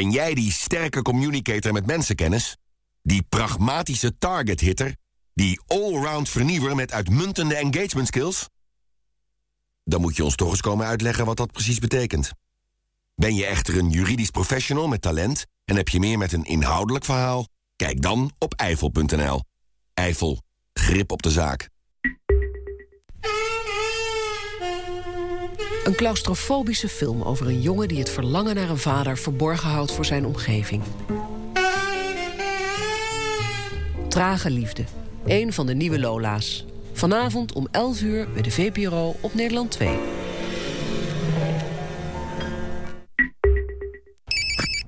Ben jij die sterke communicator met mensenkennis? Die pragmatische target-hitter? Die allround vernieuwer met uitmuntende engagement skills? Dan moet je ons toch eens komen uitleggen wat dat precies betekent. Ben je echter een juridisch professional met talent... en heb je meer met een inhoudelijk verhaal? Kijk dan op eifel.nl. Eifel. Grip op de zaak. Een claustrofobische film over een jongen die het verlangen naar een vader verborgen houdt voor zijn omgeving. Trage liefde. Een van de nieuwe Lola's. Vanavond om 11 uur bij de VPRO op Nederland 2.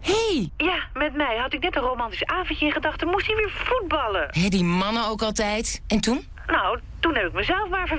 Hey. Ja, met mij had ik net een romantisch avondje in gedachten. Moest hij weer voetballen. Hé, die mannen ook altijd. En toen? Nou, toen heb ik mezelf maar